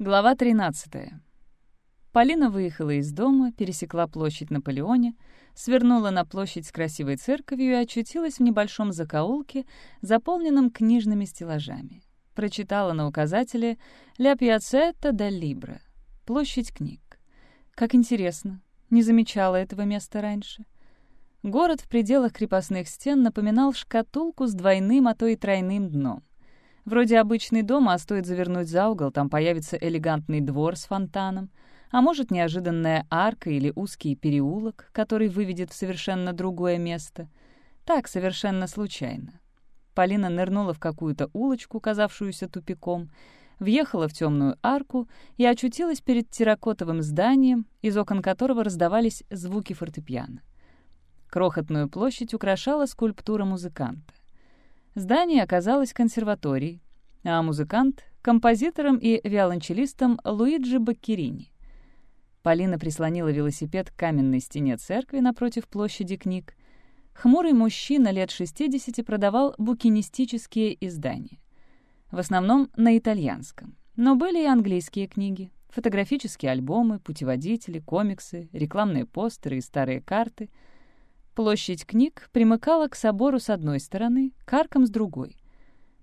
Глава 13. Полина выехала из дома, пересекла площадь Наполеоне, свернула на площадь с красивой церковью и очутилась в небольшом закоулке, заполненном книжными стеллажами. Прочитала на указателе «Ля Пьяцетта да Либра» — площадь книг. Как интересно, не замечала этого места раньше. Город в пределах крепостных стен напоминал шкатулку с двойным, а то и тройным дном. Вроде обычный дом, а стоит завернуть за угол, там появится элегантный двор с фонтаном, а может, неожиданная арка или узкий переулок, который выведет в совершенно другое место. Так, совершенно случайно. Полина нырнула в какую-то улочку, казавшуюся тупиком, въехала в темную арку и очутилась перед терракотовым зданием, из окон которого раздавались звуки фортепиано. Крохотную площадь украшала скульптура музыканта. Здание оказалось консерваторией, а музыкант — композитором и виолончелистом Луиджи Баккерини. Полина прислонила велосипед к каменной стене церкви напротив площади книг. Хмурый мужчина лет 60 продавал букинистические издания. В основном на итальянском. Но были и английские книги, фотографические альбомы, путеводители, комиксы, рекламные постеры и старые карты — Площадь книг примыкала к собору с одной стороны, к аркам с другой.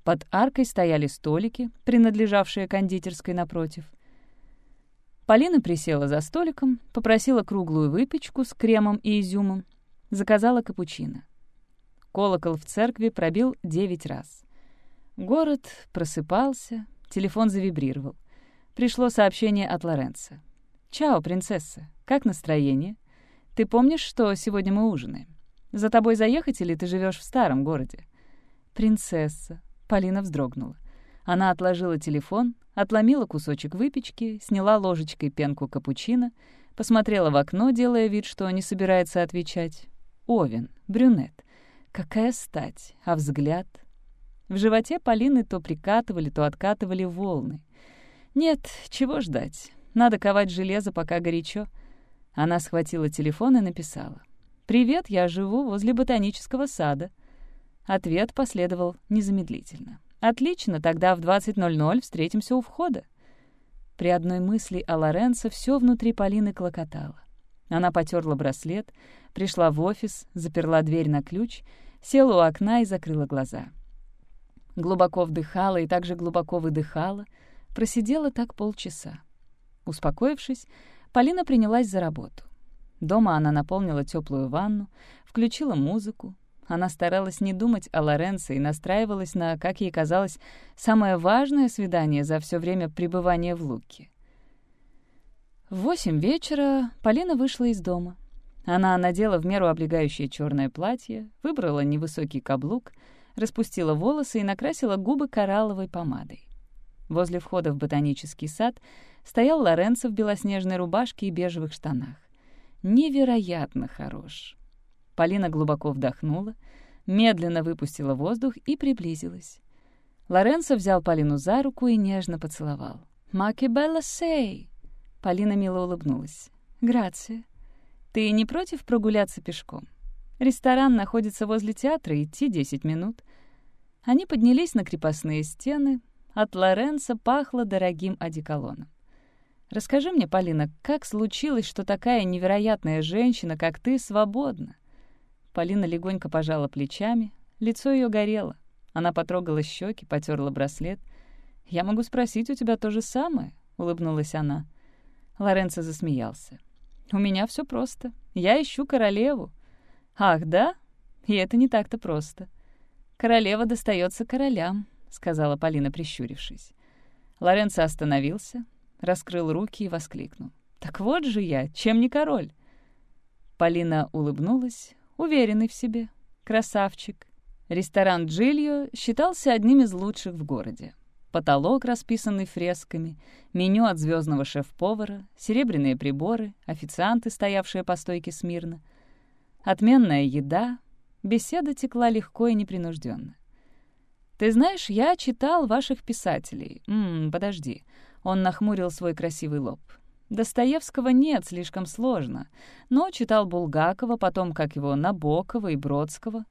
Под аркой стояли столики, принадлежавшие кондитерской напротив. Полина присела за столиком, попросила круглую выпечку с кремом и изюмом, заказала капучино. Колокол в церкви пробил девять раз. Город просыпался, телефон завибрировал. Пришло сообщение от Лоренца. «Чао, принцесса, как настроение?» Ты помнишь, что сегодня мы ужинаем? За тобой заехать или ты живешь в старом городе?» «Принцесса», — Полина вздрогнула. Она отложила телефон, отломила кусочек выпечки, сняла ложечкой пенку капучино, посмотрела в окно, делая вид, что не собирается отвечать. Овен, брюнет. Какая стать, а взгляд? В животе Полины то прикатывали, то откатывали волны. Нет, чего ждать. Надо ковать железо, пока горячо — она схватила телефон и написала. «Привет, я живу возле ботанического сада». Ответ последовал незамедлительно. «Отлично, тогда в 20.00 встретимся у входа». При одной мысли о Лоренцо все внутри Полины клокотало. Она потерла браслет, пришла в офис, заперла дверь на ключ, села у окна и закрыла глаза. Глубоко вдыхала и также глубоко выдыхала, просидела так полчаса. Успокоившись, Полина принялась за работу. Дома она наполнила теплую ванну, включила музыку. Она старалась не думать о Лоренцо и настраивалась на, как ей казалось, самое важное свидание за все время пребывания в Луке. В восемь вечера Полина вышла из дома. Она надела в меру облегающее черное платье, выбрала невысокий каблук, распустила волосы и накрасила губы коралловой помадой. Возле входа в ботанический сад стоял Лоренцо в белоснежной рубашке и бежевых штанах. Невероятно хорош. Полина глубоко вдохнула, медленно выпустила воздух и приблизилась. Лоренцо взял Полину за руку и нежно поцеловал. «Маки белла сей!» Полина мило улыбнулась. «Грация. Ты не против прогуляться пешком? Ресторан находится возле театра, идти десять минут». Они поднялись на крепостные стены. От Лоренцо пахло дорогим одеколоном. Расскажи мне, Полина, как случилось, что такая невероятная женщина, как ты, свободна?» Полина легонько пожала плечами, лицо ее горело. Она потрогала щеки, потерла браслет. «Я могу спросить у тебя то же самое?» — улыбнулась она. Лоренцо засмеялся. «У меня все просто. Я ищу королеву». «Ах, да? И это не так-то просто». «Королева достается королям», — сказала Полина, прищурившись. Лоренцо остановился, раскрыл руки и воскликнул. «Так вот же я, чем не король!» Полина улыбнулась, уверенный в себе. Красавчик. Ресторан «Джильо» считался одним из лучших в городе. Потолок, расписанный фресками, меню от звездного шеф-повара, серебряные приборы, официанты, стоявшие по стойке смирно. Отменная еда, беседа текла легко и непринужденно. «Ты знаешь, я читал ваших писателей. М подожди. Он нахмурил свой красивый лоб. Достоевского нет, слишком сложно. Но читал Булгакова, потом, как его, Набокова и Бродского.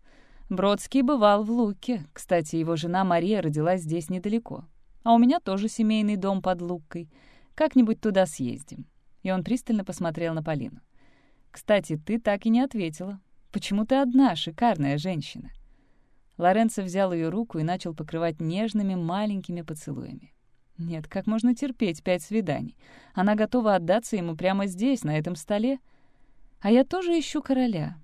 Бродский бывал в Луке. Кстати, его жена Мария родилась здесь недалеко. А у меня тоже семейный дом под Луккой. Как-нибудь туда съездим». И он пристально посмотрел на Полину. «Кстати, ты так и не ответила. Почему ты одна, шикарная женщина?» Лоренцо взял ее руку и начал покрывать нежными маленькими поцелуями. Нет, как можно терпеть пять свиданий? Она готова отдаться ему прямо здесь, на этом столе. А я тоже ищу короля.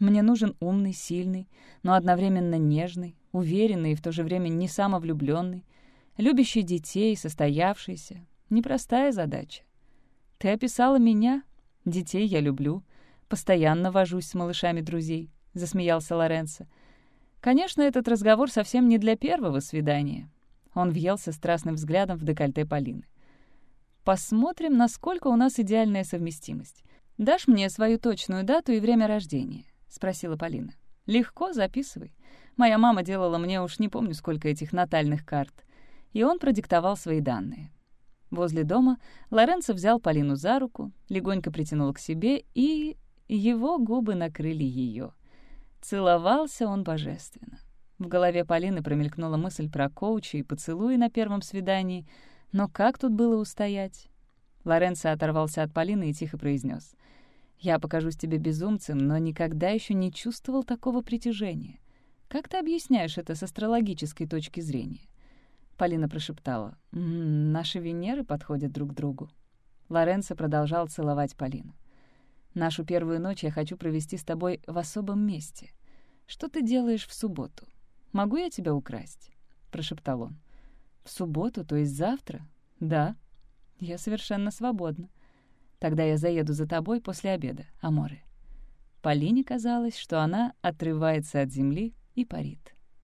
Мне нужен умный, сильный, но одновременно нежный, уверенный и в то же время не самовлюбленный, любящий детей, состоявшийся. Непростая задача. Ты описала меня. Детей я люблю. Постоянно вожусь с малышами друзей, — засмеялся Лоренцо. Конечно, этот разговор совсем не для первого свидания. Он въелся страстным взглядом в декольте Полины. «Посмотрим, насколько у нас идеальная совместимость. Дашь мне свою точную дату и время рождения?» — спросила Полина. «Легко, записывай. Моя мама делала мне уж не помню сколько этих натальных карт». И он продиктовал свои данные. Возле дома Лоренцо взял Полину за руку, легонько притянул к себе, и его губы накрыли ее. Целовался он божественно. В голове Полины промелькнула мысль про коуча и поцелуи на первом свидании, но как тут было устоять? Лоренцо оторвался от Полины и тихо произнес: «Я покажусь тебе безумцем, но никогда еще не чувствовал такого притяжения. Как ты объясняешь это с астрологической точки зрения?» Полина прошептала. «М -м, «Наши Венеры подходят друг к другу». Лоренцо продолжал целовать Полину. «Нашу первую ночь я хочу провести с тобой в особом месте. Что ты делаешь в субботу?» Могу я тебя украсть?» — прошептал он. «В субботу, то есть завтра?» «Да». «Я совершенно свободна. Тогда я заеду за тобой после обеда, Аморе». Полине казалось, что она отрывается от земли и парит.